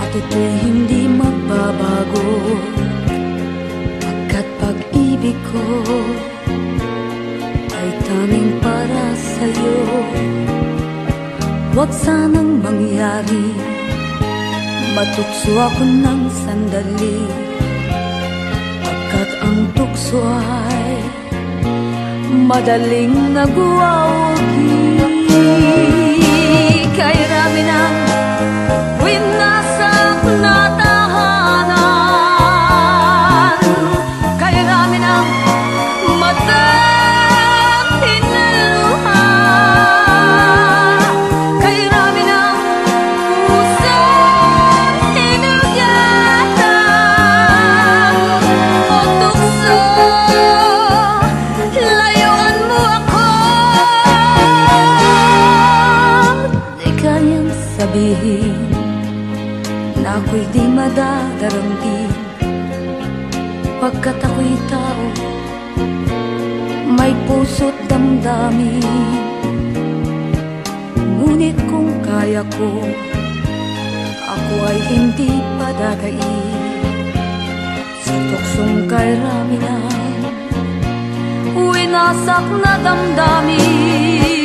At ito'y hindi magbabago. Pagkat pag-ibig ko Ay tanging para sa'yo. Huwag sanang mangyari. Matukso ako ng sandali. Pagkat ang tukso ay Madaling nagwawagi sabihin na ako'y di madadaramdin Pagkat ako'y tao, may puso't damdamin. Ngunit kung kaya ko, ako ay hindi padadain Sa tuksong kay Raminan, winasak na damdamin